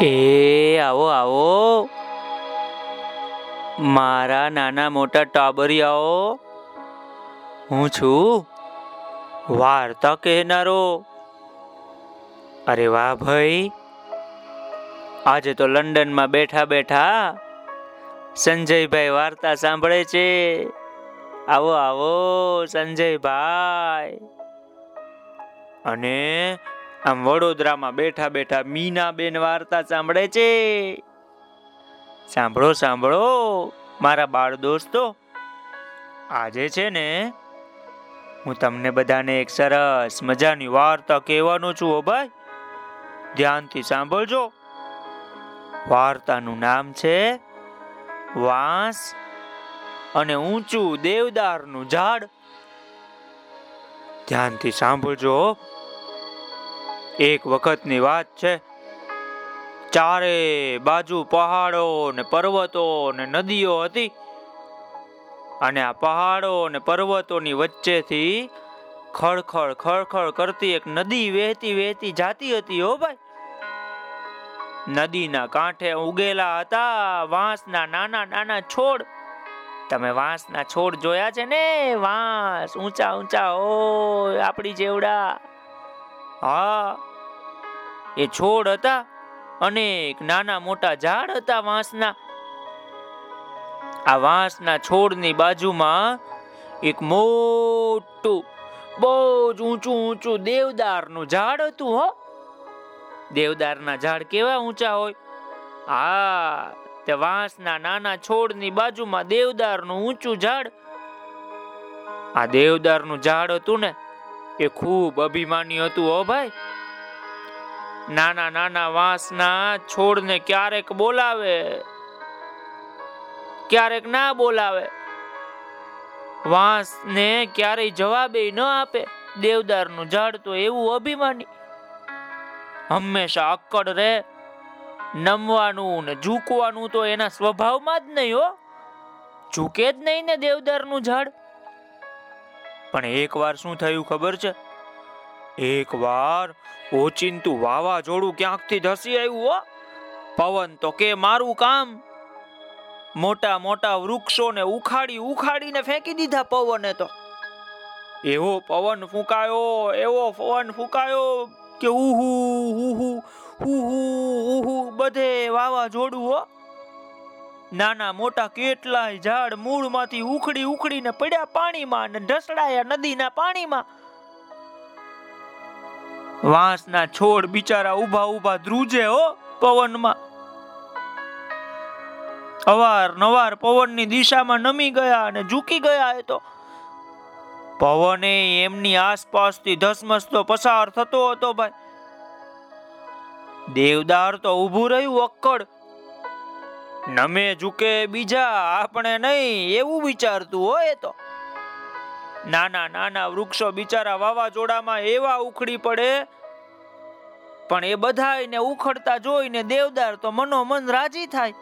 એ, આવો આવો. મારા નાના મોટા ટાબરિયાઓ, હું છું. વાર્તા કહેનારો. અરે વાહ ભાઈ. આજે તો લંડનમાં બેઠા બેઠા સંજયભાઈ વાર્તા સાંભળે છે. આવો આવો, સંજયભાઈ. અને આમ વડોદરામાં બેઠા બેઠા મીનાબેન વાર્તા સાંભળે છે. સાંભળો સાંભળો, મારા બાળ દોસ્તો, આજે છે ને હું તમને બધાને એક સરસ મજાની વાર્તા કહેવાનો છું ઓ ભાઈ. ધ્યાનથી સાંભળજો. વાર્તાનું નામ છે વાંસ અને ઊંચું દેવદારનું ઝાડ. ધ્યાનથી સાંભળજો. એક વખતની વાત છે. ચારે બાજુ પહાડો ને પર્વતો ને નદીઓ હતી. અને આ પહાડો ને પર્વતોની વચ્ચેથી ખળખળ ખળખળ કરતી એક નદી વહેતી વહેતી જાતી હતી હો ભાઈ. નદીના કાંઠે ઉગેલા હતા વાંસના નાના નાના છોડ. તમે વાંસના છોડ જોયા છે ને? વાંસ ઊંચા ઊંચા ઓ આપણી જેવડા. હા. એ છોડ હતા, અનેક નાના મોટા ઝાડ હતા વાંસના. આ વાંસના છોડની બાજુમાં એક મોટું બહુ જ ઊંચું ઊંચું દેવદારનું ઝાડ હતું, હો. દેવદારના ઝાડ કેવા ઊંચા હોય? હા, તે વાંસના નાના છોડની બાજુમાં દેવદારનું ઊંચું ઝાડ. આ દેવદારનું ઝાડ હતું ને એ ખૂબ અભિમાની હતું, હો ભાઈ? નાના નાના વાંસના છોડને ક્યારેક બોલાવે, ક્યારેક ના બોલાવે. વાંસને ક્યારેય જવાબે ન આપે. દેવદારનું ઝાડ તો એવું અભિમાની. હંમેશા અક્કડ રહે. નમવાનું ને ઝૂકવાનું તો એના સ્વભાવમાં જ નહીં, હો. ઝૂકે જ નહીં ને દેવદારનું ઝાડ. પણ એકવાર શું થયું ખબર છે? એક વાર ઓચિંતું વાવાઝોડું ક્યાંકથી ધસી આવ્યું હો? પવન તો કે મારું કામ. મોટા મોટા વૃક્ષોને ઉખાડી ઉખાડીને ફેંકી દીધા પવને તો. એવો પવન ફૂંકાયો, એવો પવન ફૂંકાયો કે ઉહુ ઉહુ ઉહુ ઉહુ, બધે વાવાઝોડું હો. નાના મોટા કેટલાય ઝાડ મૂળમાંથી ઉખડી ઉખડીને પડ્યા પાણીમાં અને ઢસડાયા નદીના પાણીમાં. વાંસના છોડ બિચારા ઊભા ઊભા ધ્રુજે હો પવનમાં. અવાર નવાર પવનની દિશામાં નમી ગયા અને ઝૂકી ગયા એ તો. પવને એમની આસપાસથી ધસમસતો પસાર થતો હતો ભાઈ. દેવદાર તો ઊભું રહ્યું અક્કડ. નમે ઝુકે બીજા, આપણે નહીં, એવું વિચારતું હોય તો. નાના નાના વૃક્ષો બિચારા વાવાઝોડામાં એવા ઉખડી પડે, પણ એ બધાયને ઉખડતા જોઈને દેવદાર તો મનોમન રાજી થાય.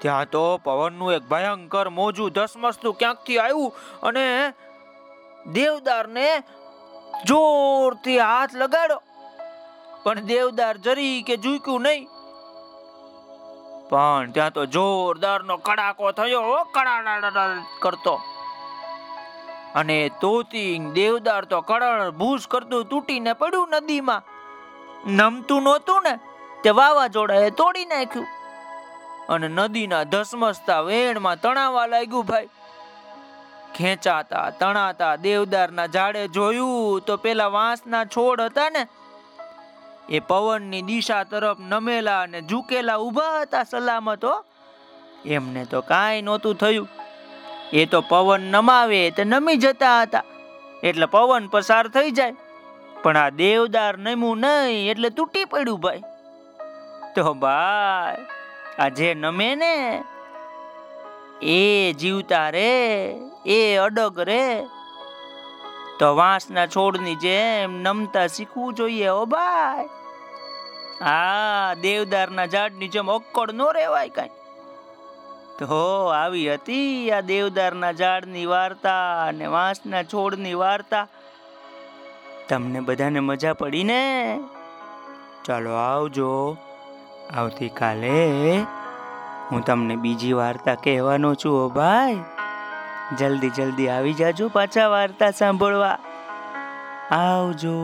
ત્યાં તો પવનનું એક ભયંકર મોજું ધસમસતું ક્યાંકથી આવ્યું અને દેવદારને જોરથી હાથ લગાડો પણ દેવદાર જરી કે ઝૂક્યું નહીં. પણ ત્યાં તો જોરદારનો કડાકો થયો હો કડાડા કરતો. અને તોતી દેવદાર તો કડળ ભૂસ કરતું તૂટીને પડ્યું નદીમાં. નમતું નહોતું ને, તે વાવાઝોડાએ તોડી નાખ્યું. અને નદીના ધસમસતા વેણમાં તણાવા લાગ્યું ભાઈ. ખેંચાતા, તણાતા દેવદારના ઝાડે જોયું તો પેલા વાંસના છોડ હતા ને એ પવનની દિશા તરફ નમેલા અને ઝૂકેલા ઊભા હતા સલામતો એમને તો કાંઈ નહોતું થયું. એ તો પવન નમાવે તે નમી જતા હતા. એટલે પવન પસાર થઈ જાય. પણ આ દેવદાર નમ્યું નહીં એટલે તૂટી પડ્યું ભાઈ. તો ભાઈ, આ જે નમે ને, એ જીવતા રે, એ અડગ રે. તો વાંસના છોડની જેમ નમતા શીખવું જોઈએ ઓ ભાઈ. હા, દેવદારના ઝાડની જેમ ઓક્કડ નો રેવાય કઈ. તો આવી હતી આ દેવદારના ઝાડની વાર્તા અને વાંસના છોડની વાર્તા. તમને બધાને મજા પડી ને? ચાલો આવજો. આવતીકાલે હું તમને બીજી વાર્તા કહેવાનો છું ઓ ભાઈ. જલ્દી જલ્દી આવી જાજો પાછા વાર્તા સાંભળવા. આવજો.